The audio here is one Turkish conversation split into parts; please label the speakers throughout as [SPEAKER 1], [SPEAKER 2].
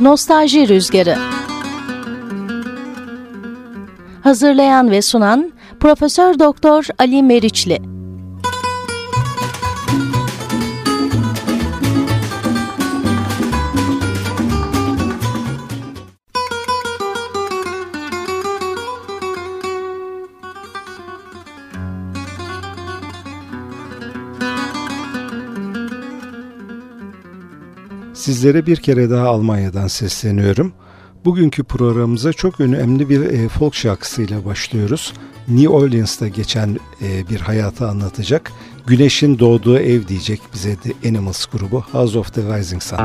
[SPEAKER 1] Nostalji Rüzgarı. Hazırlayan ve sunan Profesör Doktor Ali Meriçli
[SPEAKER 2] Sizlere bir kere daha Almanya'dan sesleniyorum. Bugünkü programımıza çok önemli bir e, folk şarkısıyla başlıyoruz. New Orleans'ta geçen e, bir hayatı anlatacak. Güneşin doğduğu ev diyecek bize de Animals grubu House of the Rising Sun.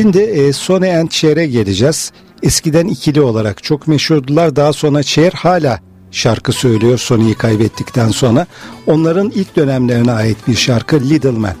[SPEAKER 3] Şimdi e, Sony and Cher'e geleceğiz. Eskiden ikili olarak çok meşhurdular. Daha sonra Cher hala şarkı söylüyor Sony'yi kaybettikten sonra. Onların ilk dönemlerine ait bir şarkı Little Man.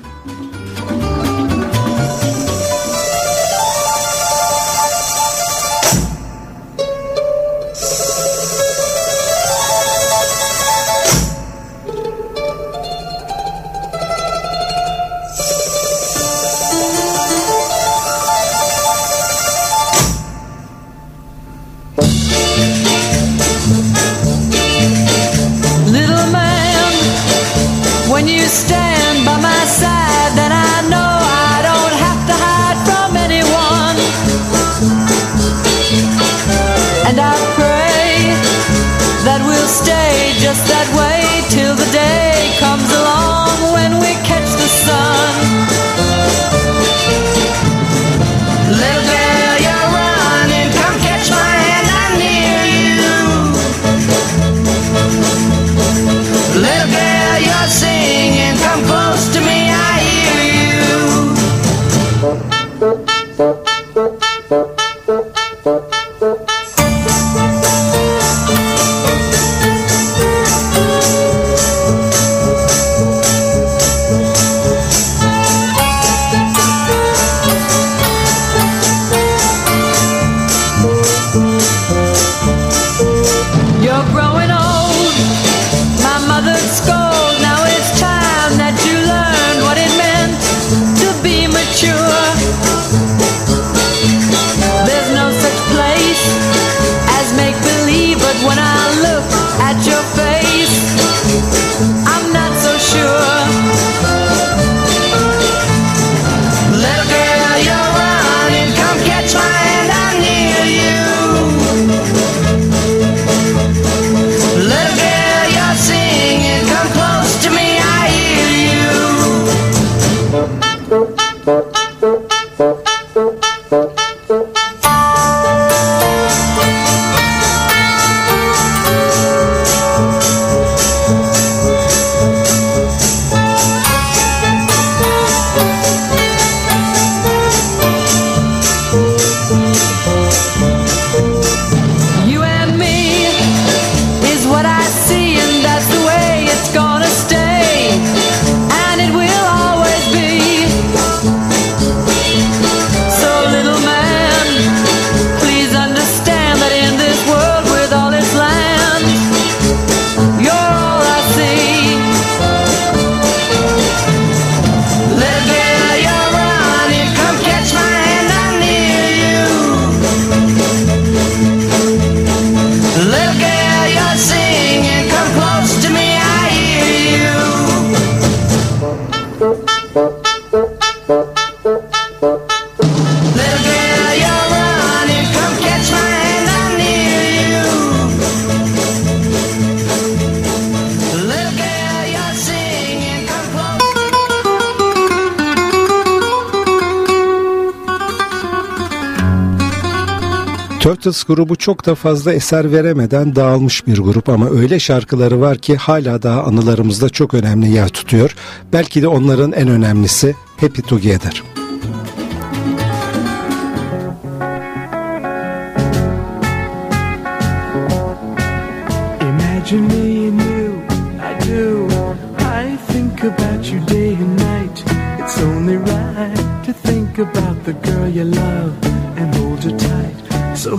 [SPEAKER 3] Turtles grubu çok da fazla eser veremeden dağılmış bir grup ama öyle şarkıları var ki hala daha anılarımızda çok önemli yer tutuyor. Belki de onların en önemlisi Happy Together.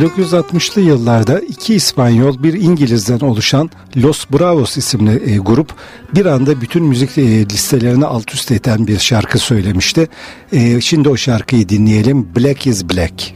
[SPEAKER 2] 1960'lı yıllarda iki İspanyol bir İngiliz'den oluşan Los Bravos isimli e, grup bir anda bütün müzik e, listelerini alt üst eden bir şarkı söylemişti. E, şimdi o şarkıyı dinleyelim. Black is Black.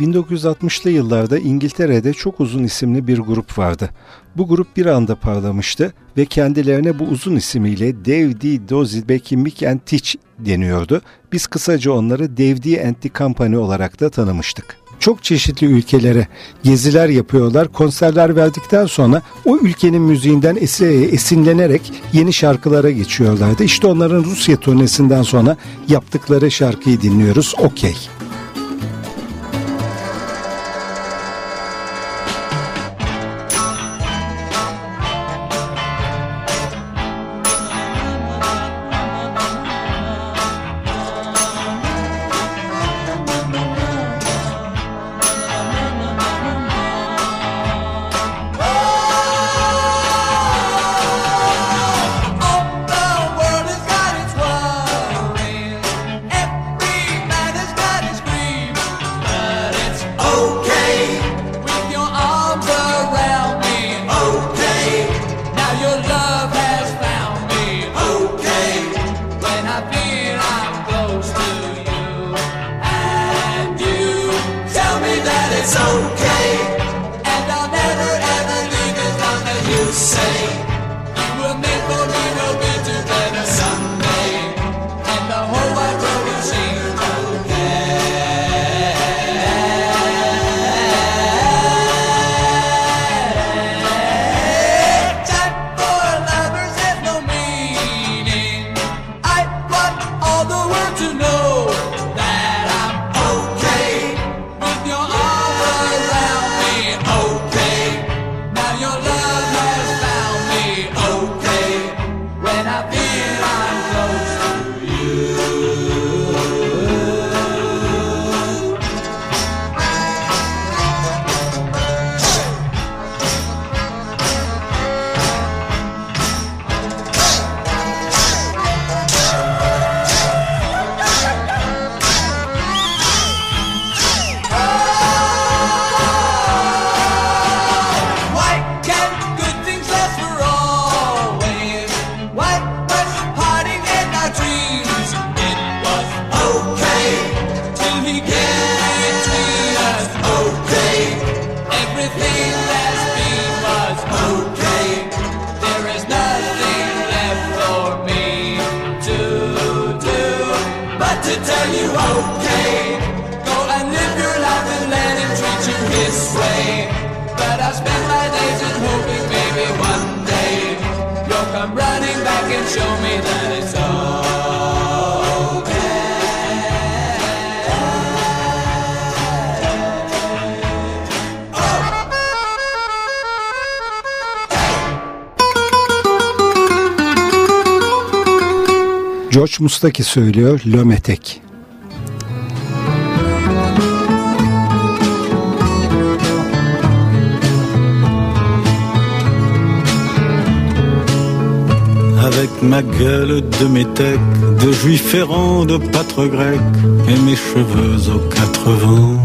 [SPEAKER 2] 1960'lı yıllarda İngiltere'de çok uzun isimli bir grup vardı. Bu grup bir anda parlamıştı ve kendilerine bu uzun isimiyle Dave D. Dozy, Becky and Teach deniyordu. Biz kısaca onları Dave D. and the Company olarak da tanımıştık çok çeşitli ülkelere geziler yapıyorlar. Konserler verdikten sonra o ülkenin müziğinden esinlenerek yeni şarkılara geçiyorlardı. İşte onların Rusya turnesinden sonra yaptıkları şarkıyı dinliyoruz. Okey. George Mustaki söylüyor Lömetek.
[SPEAKER 4] Avec ma gueule de métèque, de juif errant, de pâtre grec, et mes cheveux aux quatre vents.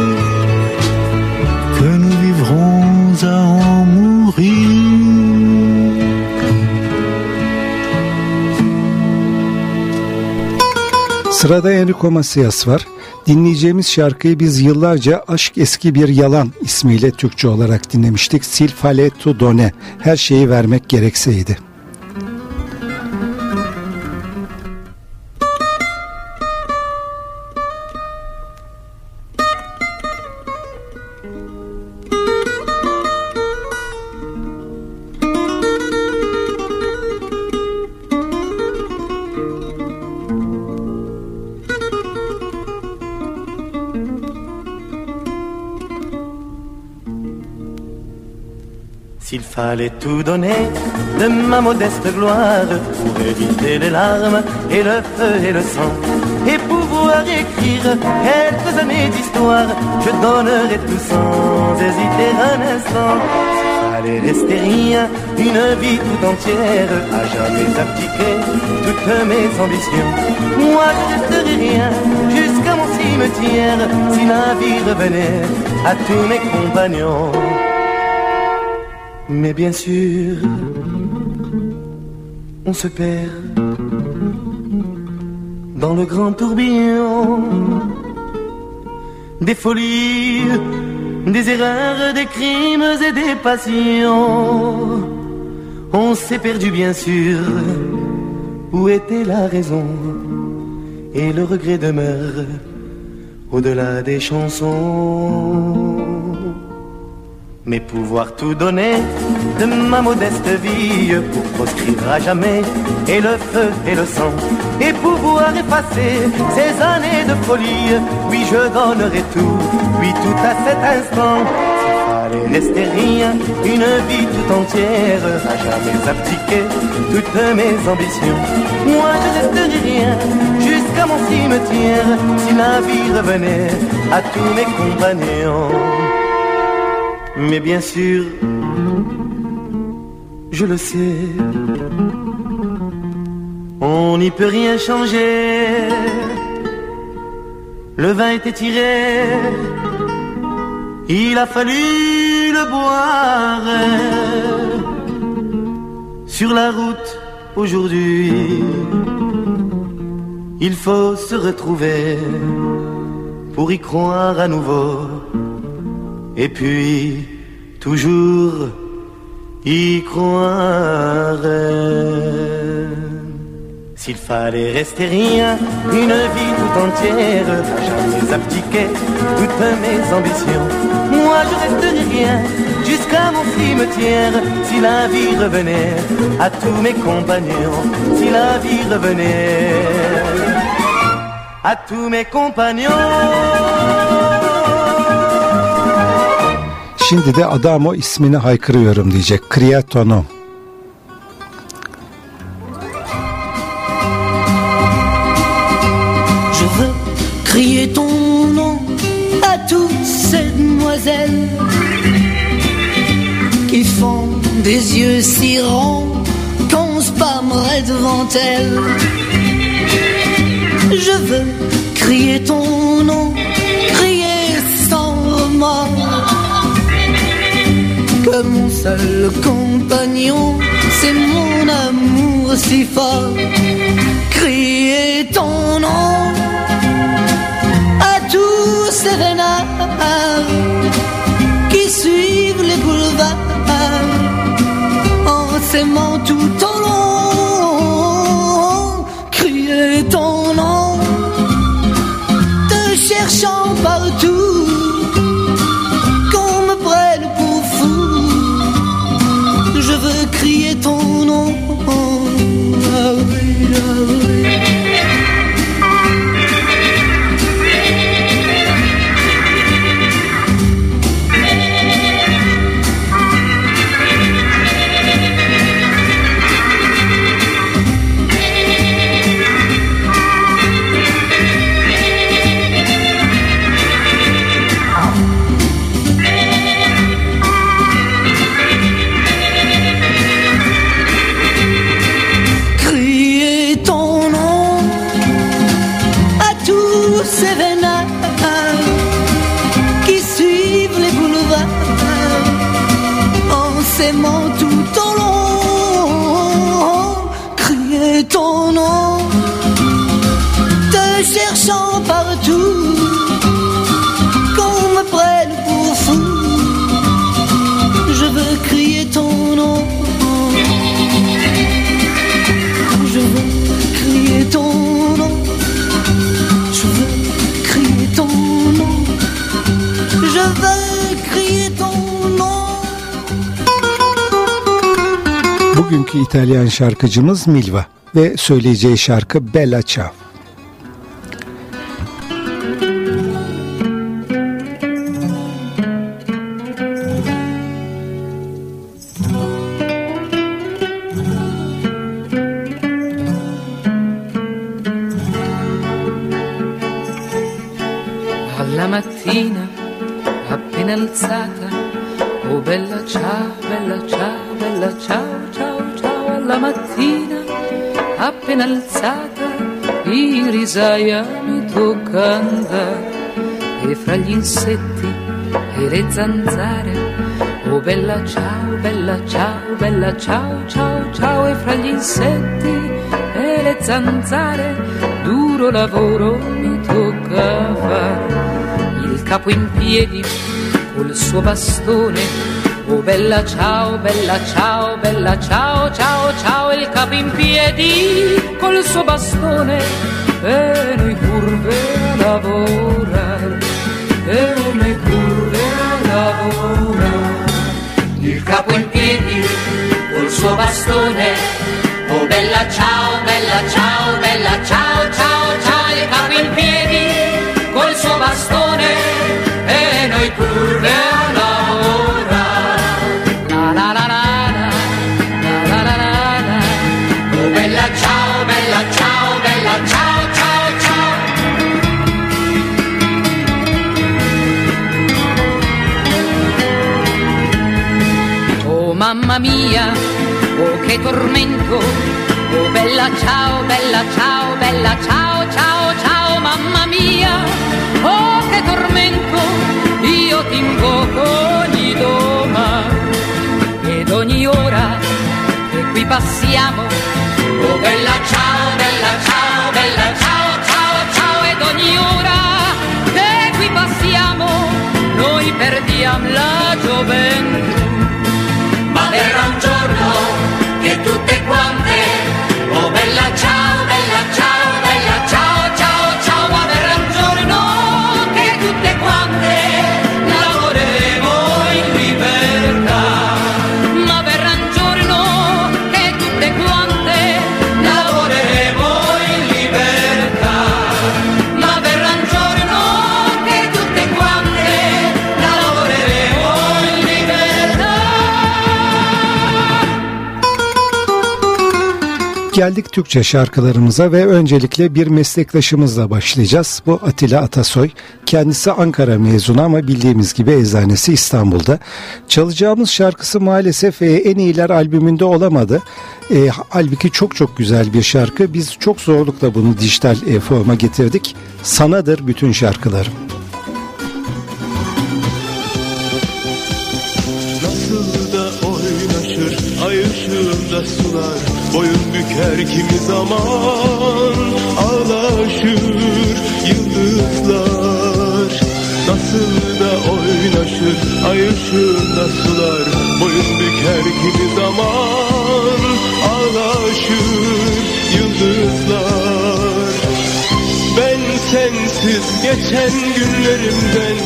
[SPEAKER 5] Sırada Enrico Macias var. Dinleyeceğimiz şarkıyı biz yıllarca Aşk Eski Bir Yalan ismiyle Türkçe olarak dinlemiştik. Sil fale tu done. Her şeyi vermek gerekseydi.
[SPEAKER 6] Fallait tout donner de ma modeste gloire pour éviter les larmes et le feu et le sang. Et pouvoir écrire quelques années d'histoire, je donnerais tout sans hésiter un instant. Fallait rester rien, une vie tout entière, à jamais abdiquer toutes mes ambitions. Moi je resterai rien jusqu'à mon cimetière, si la vie revenait à tous mes compagnons. Mais bien sûr, on se perd dans le grand tourbillon des folies, des erreurs, des crimes et des passions. On s'est perdu bien sûr, où était la raison Et le regret demeure au-delà des chansons mais pouvoir tout donner de ma modeste vie pour proscrire à jamais et le feu et le sang et pouvoir effacer ces années de folie. Oui, je donnerai tout, oui, tout à cet instant. S'il fallait rester rien, une vie tout entière, à jamais abdiquer toutes mes ambitions. Moi, je resterai rien jusqu'à mon cimetière si la vie revenait à tous mes compagnons. Mais bien sûr, je le sais, on n'y peut rien changer. Le vin était tiré, il a fallu le boire. Sur la route aujourd'hui, il faut se retrouver pour y croire à nouveau. Et puis toujours y croire. S'il fallait rester rien, une vie tout entière, jamais abdiquer toutes mes ambitions. Moi je resterai rien jusqu'à mon cimetière. Si la vie revenait à tous mes compagnons, si la vie revenait à tous mes compagnons.
[SPEAKER 5] Şimdi de Adamo ismini haykırıyorum diyecek. Kriatono.
[SPEAKER 7] Je veux crier ton nom à toutes ces demoiselles qui font des yeux si ronds qu'on se pâmerait devant elles. Je veux crier ton mon seul compagnon, c'est mon amour si fort. Crier ton nom à tous ces renards qui suivent les boulevards en s'aimant tout au
[SPEAKER 5] Bugünkü İtalyan şarkıcımız Milva ve söyleyeceği şarkı Bella Ciao.
[SPEAKER 8] Appena alzata, in risaia mi andare, e fra gli insetti e le zanzare, oh bella ciao, bella ciao, bella ciao, ciao, ciao, e fra gli insetti e le zanzare, duro lavoro mi tocca fare il capo in piedi col suo bastone. Oh bella ciao, bella ciao, bella ciao, ciao, il capo in piedi col suo bastone. E noi curve a lavorare, e noi curve a lavorare. Il capo in piedi col suo bastone. Oh bella ciao, bella ciao, bella ciao, ciao, ciao, il capo in piedi col suo bastone che tormento, oh bella ciao, bella ciao, bella ciao, ciao, ciao, mamma mia, oh che tormento, io ti invoco ogni domani ed ogni ora che qui passiamo, oh bella ciao, bella ciao, bella ciao,
[SPEAKER 5] Geldik Türkçe şarkılarımıza ve öncelikle bir meslektaşımızla başlayacağız. Bu Atilla Atasoy. Kendisi Ankara mezunu ama bildiğimiz gibi eczanesi İstanbul'da. Çalacağımız şarkısı maalesef e, en iyiler albümünde olamadı. E, halbuki çok çok güzel bir şarkı. Biz çok zorlukla bunu dijital e, forma getirdik. Sanadır bütün şarkılarım.
[SPEAKER 9] Büker kimi zaman ağlaşır yıldızlar. Nasıl da oynaşır ay ışığında sular Boyun büker kimi zaman ağlaşır yıldızlar. Ben sensiz geçen günlerimden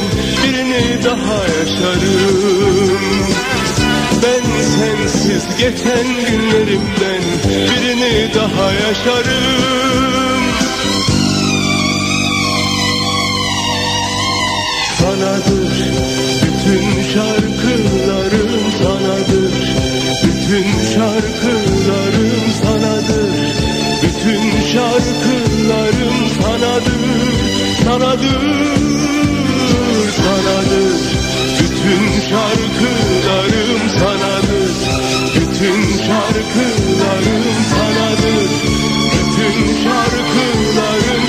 [SPEAKER 9] birini daha yaşarım. Ben sensiz geçen günlerimden yaşarım. Sanadır bütün şarkılarım sanadır. Bütün şarkılarım sanadır. Bütün şarkılarım sanadır Sanadır, sanadır. Bütün şarkılarım sanadır. Bütün şarkılarım sanadır. Bütün şarkılarım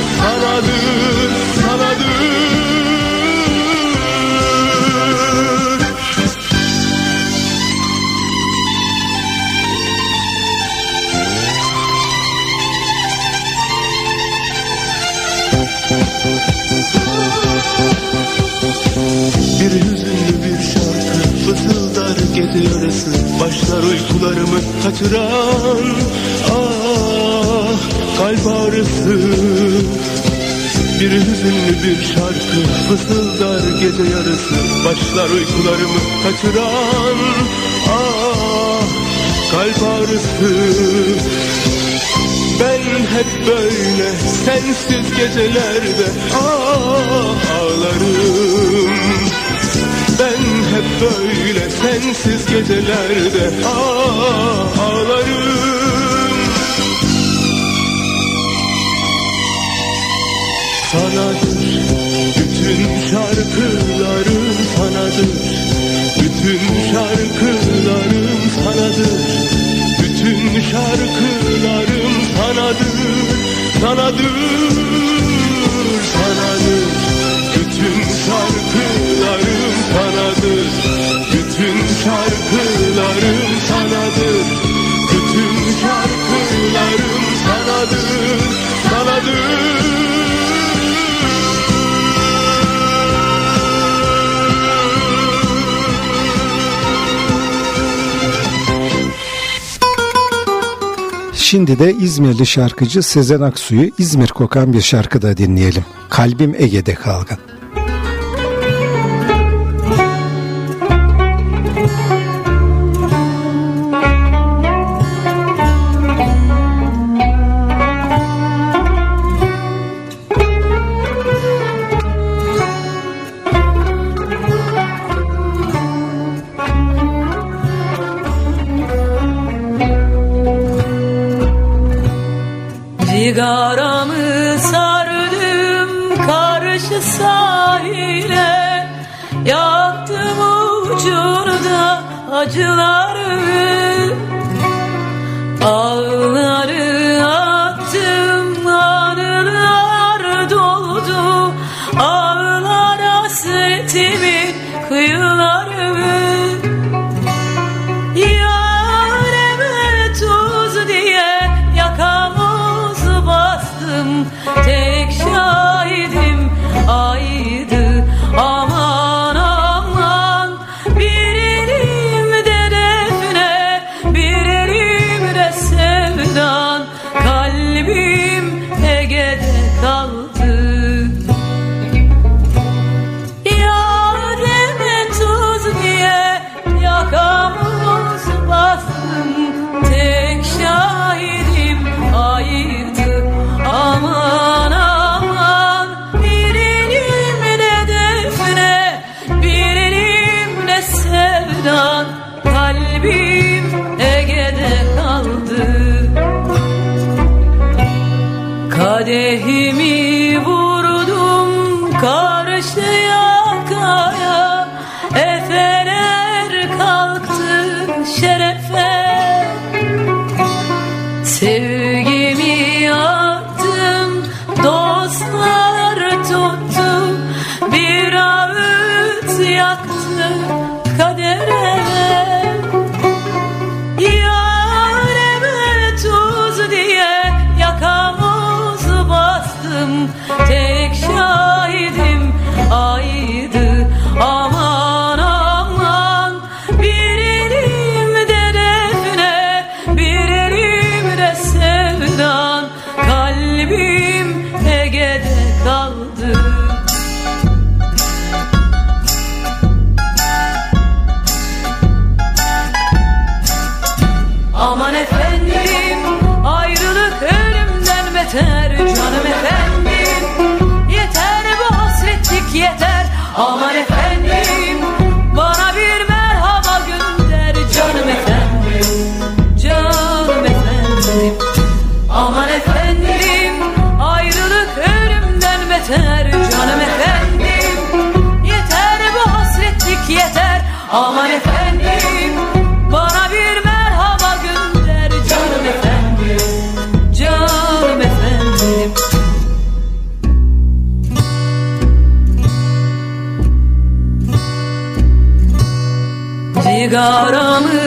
[SPEAKER 9] gece yarısı Başlar uykularımı kaçıran Ah kalp ağrısı. Bir hüzünlü bir şarkı fısıldar gece yarısı. Başlar uykularımı kaçıran Ah kalp ağrısı. Ben hep böyle sensiz gecelerde ah, ağlarım böyle sensiz gecelerde ağlarım. Sanadır bütün şarkılarım sanadır Bütün şarkılarım sanadır Bütün şarkılarım sanadır Sanadır.
[SPEAKER 10] Şimdi de İzmirli şarkıcı Sezen Aksu'yu İzmir kokan bir şarkıda dinleyelim. Kalbim Ege'de kalgan.
[SPEAKER 11] sigaramı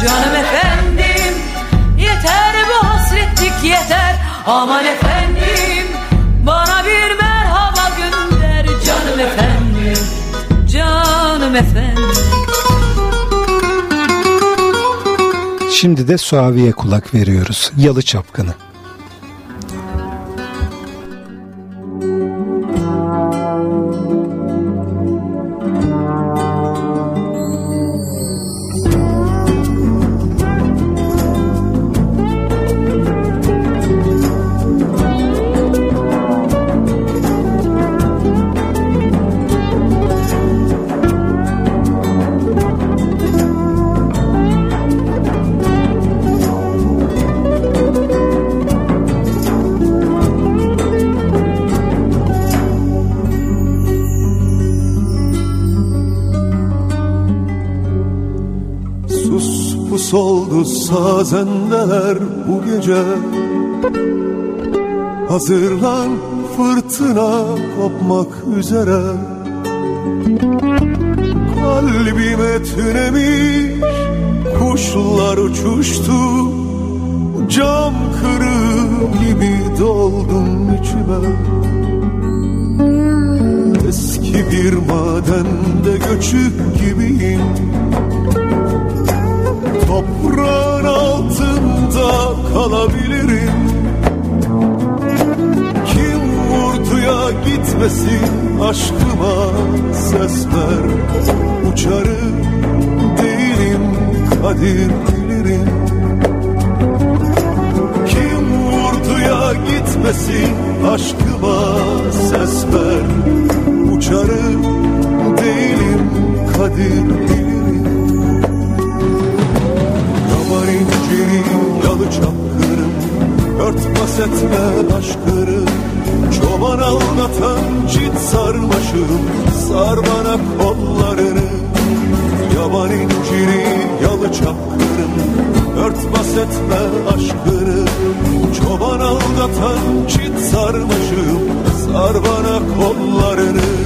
[SPEAKER 12] canım efendim Yeter bu hasretlik yeter aman efendim Bana bir merhaba gönder canım efendim Canım efendim
[SPEAKER 5] Şimdi de Suavi'ye kulak veriyoruz. Yalı Çapkını.
[SPEAKER 13] Sazendeler bu gece. Hazırlan fırtına kopmak üzere. Kalbime tünemiş kuşlar uçuştu. Cam kırığı gibi doldum içime. Eski bir madende göçük gibiyim. Toprağın altında kalabilirim. Kim vurduya gitmesin aşkıma ses ver. Uçarım değilim kadir bilirim Kim vurduya gitmesin aşkıma ses ver. Uçarım değilim kadir bilirim İnciri yalı çapkırım Örtbas etme aşkırım Çoban anlatan çit sarmaşım Sar bana kollarını. Yaban inciri yalı çapkırım Örtbas etme aşkını. Çoban aldatan çit sarmaşım Sar bana kollarını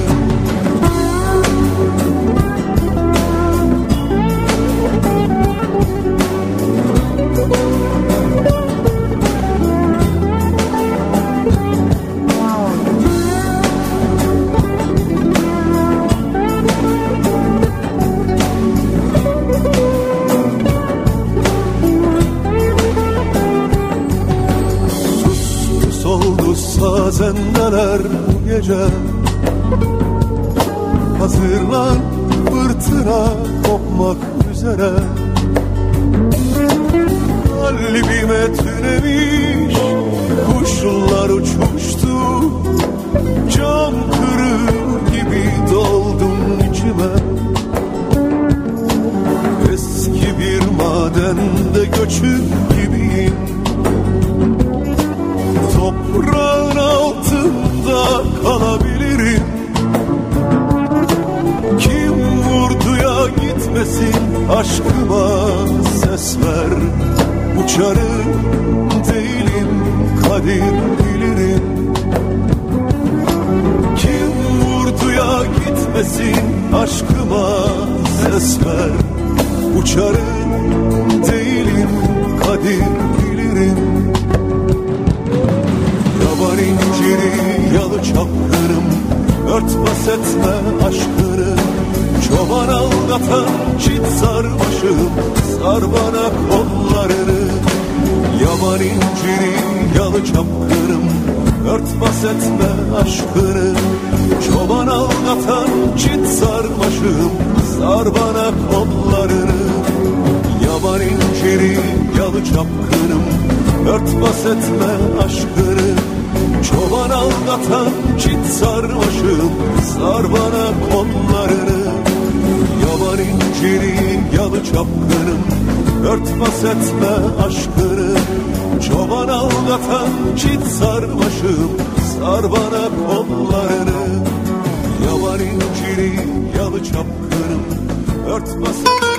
[SPEAKER 13] sazendeler bu gece. Hazırlan fırtına kopmak üzere. Kalbime tünemiş kuşlar uçuştu Cam kırığı gibi doldum içime. Eski bir madende göçük kalabilirim. Kim vurduya gitmesin aşkıma ses ver. Uçarım değilim kadir bilirim. Kim vurduya gitmesin aşkıma ses ver. Uçarım değilim kadir bilirim Yaban inciri yalı çapkırım. Örtbas etme aşkını Çoban aldatan çit sarmaşım Sar bana kollarını Yaban inciri yalı çapkırım. Örtbas etme aşkını Çoban aldatan çit sarmaşım Sar bana kollarını Yaban inciri yalı çapkınım Örtbas etme aşkını Çoban aldatan çit sarmaşım Sar bana kollarını. Yaban çapkınım Örtbas etme aşkını. Çoban aldatan çit sarmaşım Sar bana kollarını. Yaban inciri yalı çapkınım Örtbas etme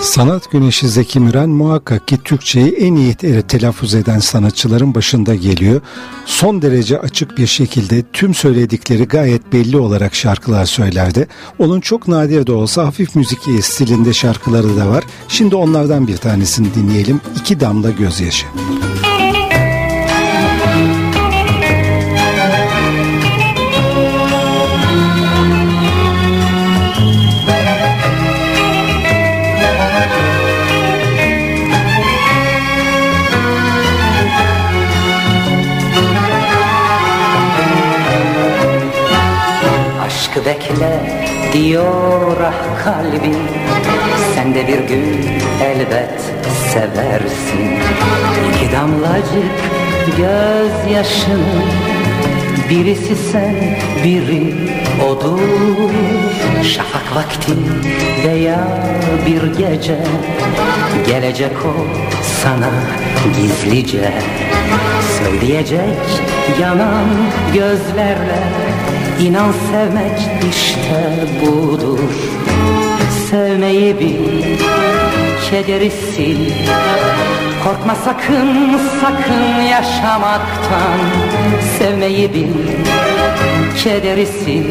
[SPEAKER 5] Sanat güneşi Zeki Müren muhakkak ki Türkçeyi en iyi telaffuz eden sanatçıların başında geliyor. Son derece açık bir şekilde tüm söyledikleri gayet belli olarak şarkılar söylerdi. Onun çok nadir de olsa hafif müzik stilinde şarkıları da var. Şimdi onlardan bir tanesini dinleyelim. İki damla gözyaşı. Müzik
[SPEAKER 14] bekle diyor ah kalbim. Sen de bir gün elbet seversin. İki damlacık gözyaşının Birisi sen biri odur. Şafak vakti veya bir gece. Gelecek o sana gizlice. Söyleyecek yanan gözlerle İnan sevmek işte budur. Sevmeyi bil, kederi sil. Korkma sakın, sakın yaşamaktan. Sevmeyi bil, kederi sil.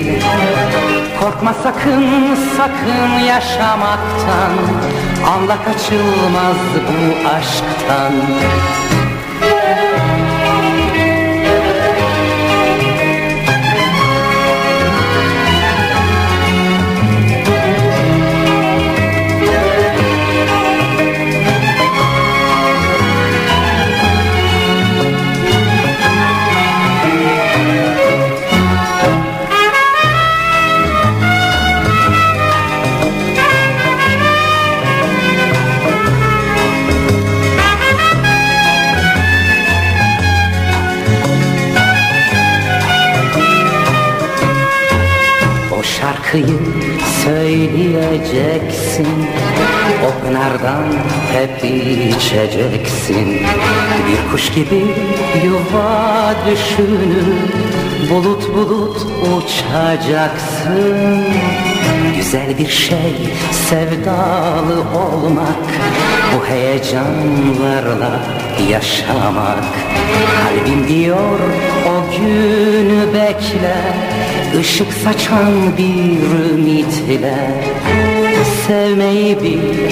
[SPEAKER 14] Korkma sakın, sakın yaşamaktan. Anla kaçılmaz bu aşktan şarkıyı söyleyeceksin. O pınardan hep içeceksin. Bir kuş gibi yuva düşünüp Bulut bulut uçacaksın. Güzel bir şey sevdalı olmak. Bu heyecanlarla yaşamak. Kalbim diyor o günü bekle Işık saçan bir ümitle Sevmeyi bil,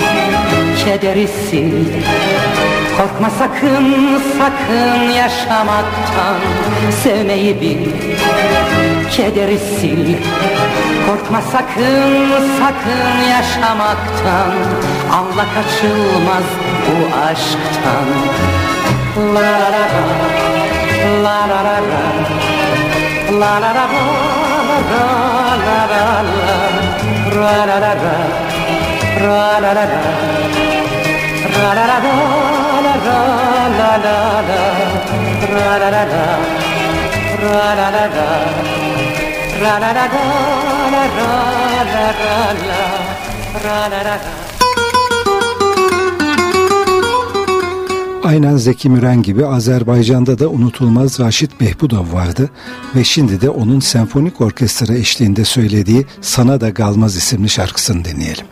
[SPEAKER 14] kederi sil Korkma sakın, sakın yaşamaktan Sevmeyi bil, kederi sil Korkma sakın, sakın yaşamaktan Anla kaçılmaz bu aşktan La la la la la la la la la la Ra, la la la la
[SPEAKER 5] Aynen Zeki Müren gibi Azerbaycan'da da unutulmaz Raşit Behbudov vardı ve şimdi de onun senfonik orkestra eşliğinde söylediği Sana da Galmaz isimli şarkısını dinleyelim.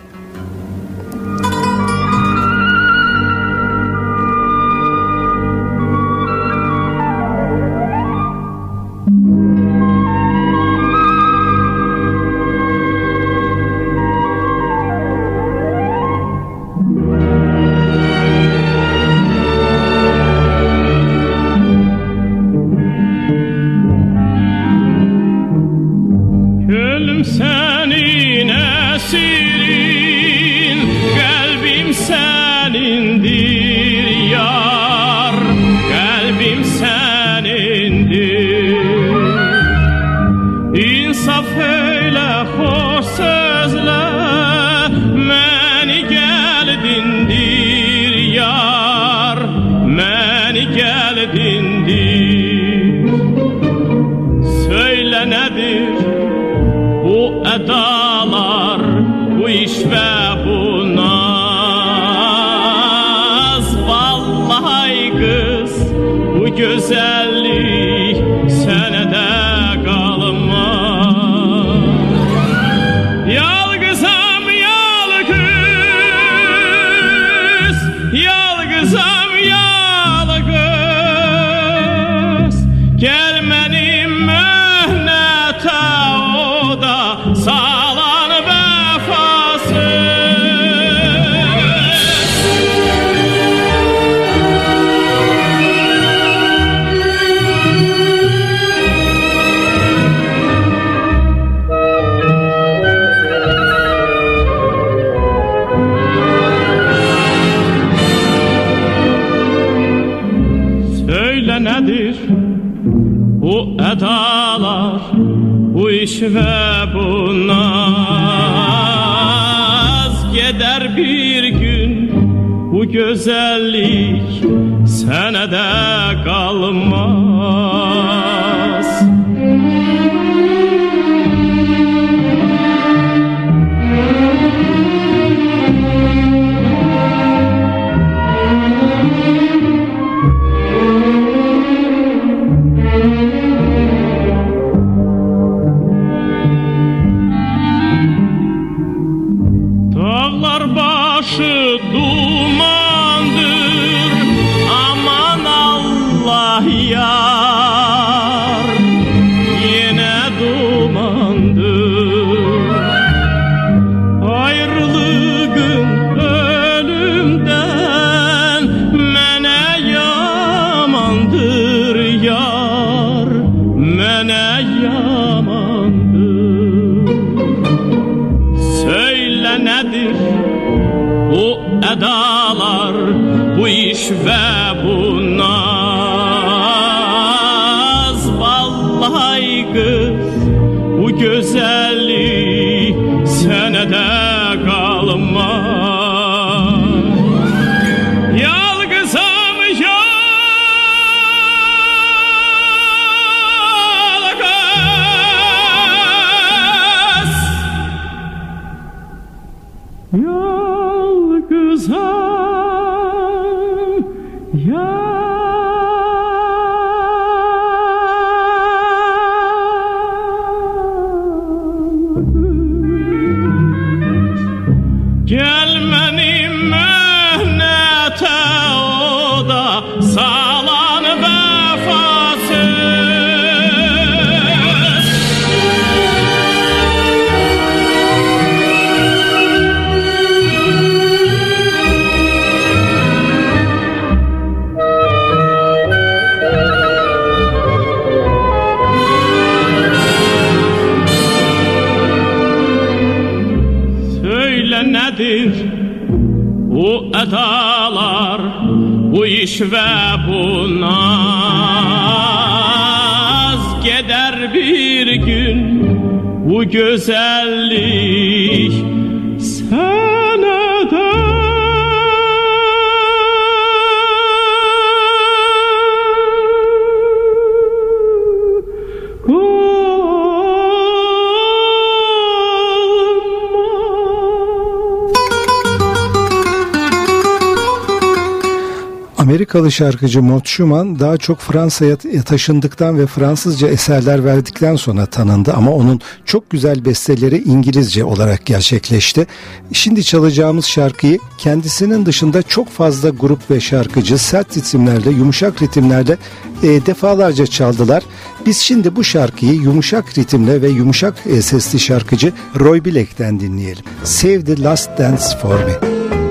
[SPEAKER 5] Amerikalı şarkıcı Mott Schumann daha çok Fransa'ya taşındıktan ve Fransızca eserler verdikten sonra tanındı ama onun çok güzel besteleri İngilizce olarak gerçekleşti. Şimdi çalacağımız şarkıyı kendisinin dışında çok fazla grup ve şarkıcı sert ritimlerle, yumuşak ritimlerle e, defalarca çaldılar. Biz şimdi bu şarkıyı yumuşak ritimle ve yumuşak e, sesli şarkıcı Roy Black'ten dinleyelim. Save the Last Dance for Me.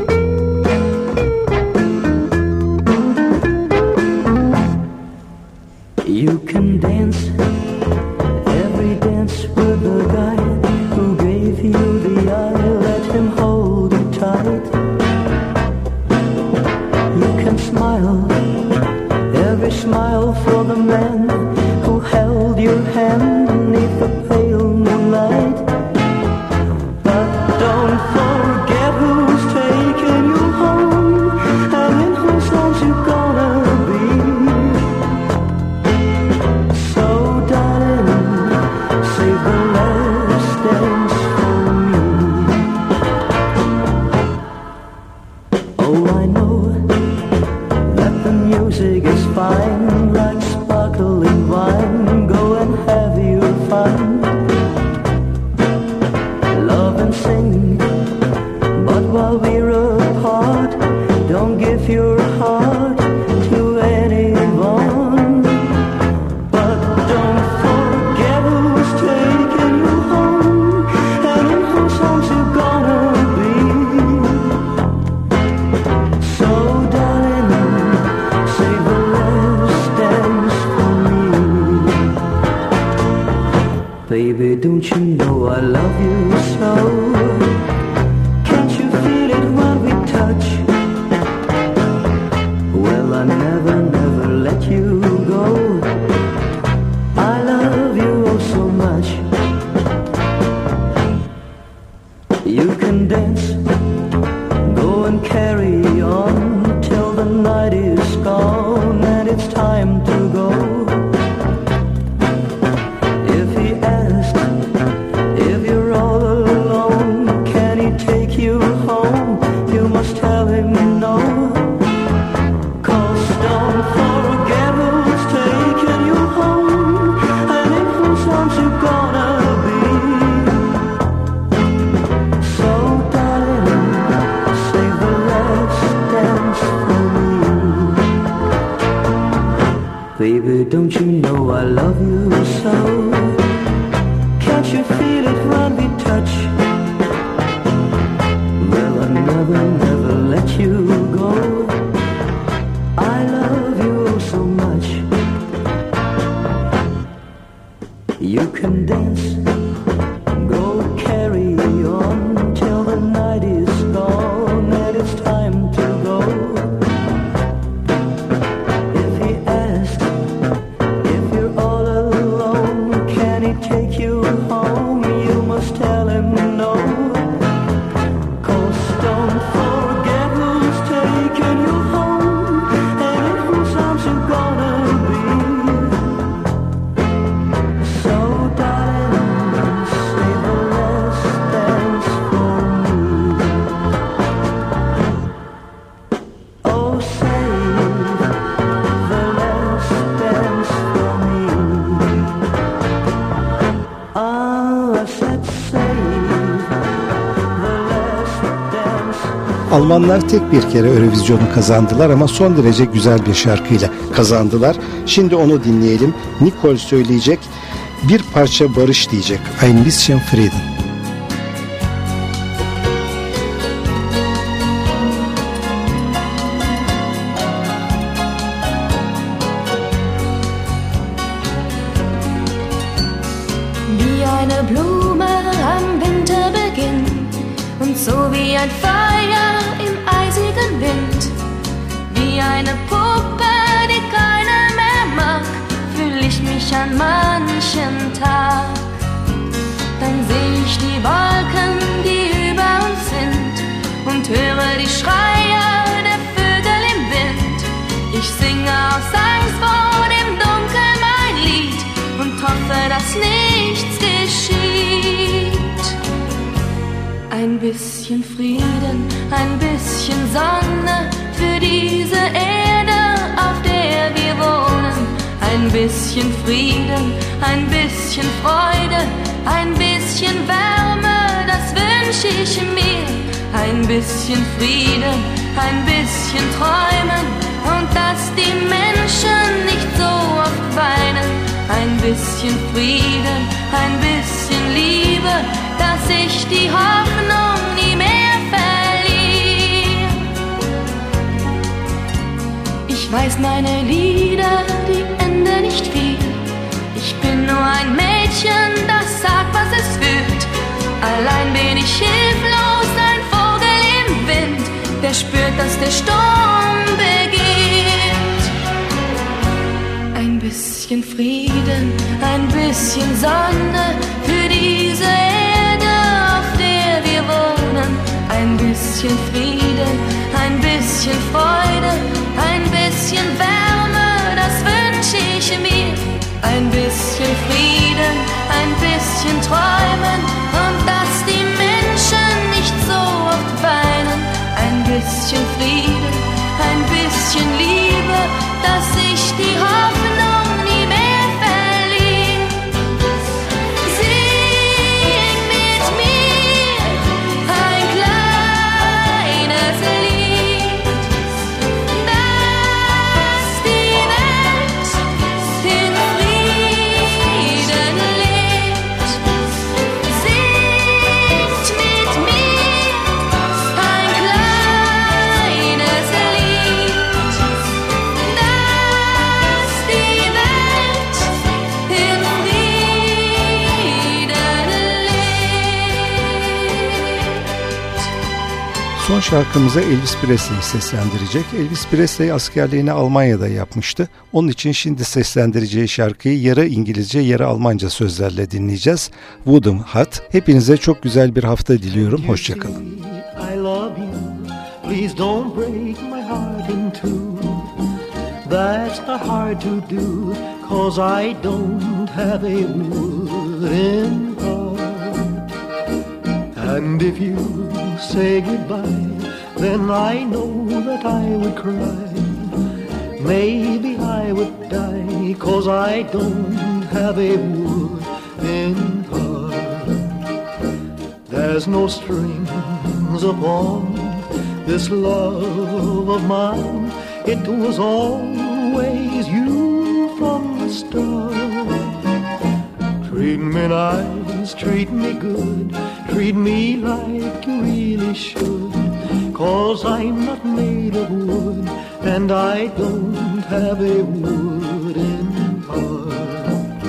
[SPEAKER 6] I never, never let you
[SPEAKER 5] Almanlar tek bir kere Eurovizyon'u kazandılar ama son derece güzel bir şarkıyla kazandılar. Şimdi onu dinleyelim. Nikol söyleyecek. Bir parça barış diyecek. Ein bisschen Frieden.
[SPEAKER 10] bisschen Freude, ein bisschen Wärme, das wünsche ich mir. Ein bisschen Frieden, ein bisschen Träumen und dass die Menschen nicht so oft weinen. Ein bisschen Frieden, ein bisschen Liebe, dass ich die Hoffnung nie mehr verliere. Ich weiß meine Lieder, die Ende nicht viel bin nur ein Mädchen, das sagt, was es fühlt. Allein bin ich hilflos, ein Vogel im Wind, der spürt, dass der Sturm beginnt. Ein bisschen Frieden, ein bisschen Sonne für diese Erde, auf der wir wohnen. Ein bisschen Frieden, ein bisschen Freude Ein bisschen Frieden, ein bisschen Träumen und dass die Menschen nicht so oft weinen. Ein bisschen Frieden, ein bisschen Liebe, dass ich die Hoffnung
[SPEAKER 15] şarkımıza Elvis Presley'i seslendirecek. Elvis Presley askerliğini Almanya'da yapmıştı. Onun için şimdi seslendireceği şarkıyı yarı İngilizce yarı Almanca sözlerle dinleyeceğiz. Wooden Hat. Hepinize çok güzel bir hafta diliyorum. Hoşçakalın. Please don't break my heart in two. That's not hard to do, cause I don't have a wooden heart. And if you say goodbye, then I know that I would cry. Maybe I would die, cause I don't have a wooden heart. There's no strings upon this love of mine. It was always you from the start. Treat me nice, treat me good, treat me like you really should. Cause I'm not made of wood, and I don't have a wooden heart.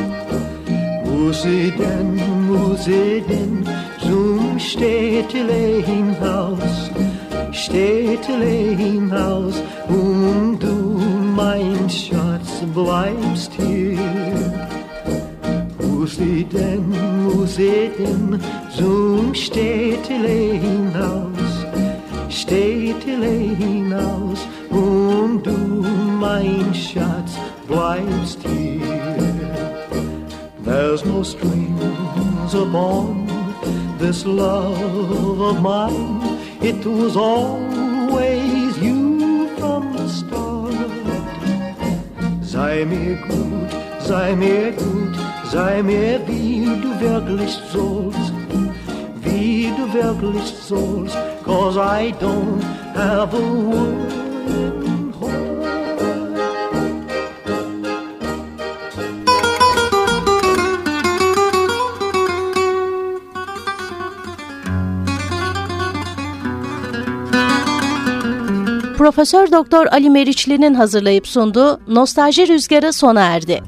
[SPEAKER 15] Musiden, musiden, zum Städtele hinaus, Städtele hinaus, und um du, mein Schatz, bleibst hier. Muss ich denn zum Städtele er hinaus, Städtele er hinaus und du, mein Schatz, bleibst hier. There's no strings upon this love of mine, it was always you from the start. Sei mir gut, sei mir gut, Sei mir, wie du wirklich sollst, wirklich sollst, cause I don't have a wooden
[SPEAKER 1] Profesör Doktor Ali Meriçli'nin hazırlayıp sunduğu Nostalji Rüzgarı sona erdi.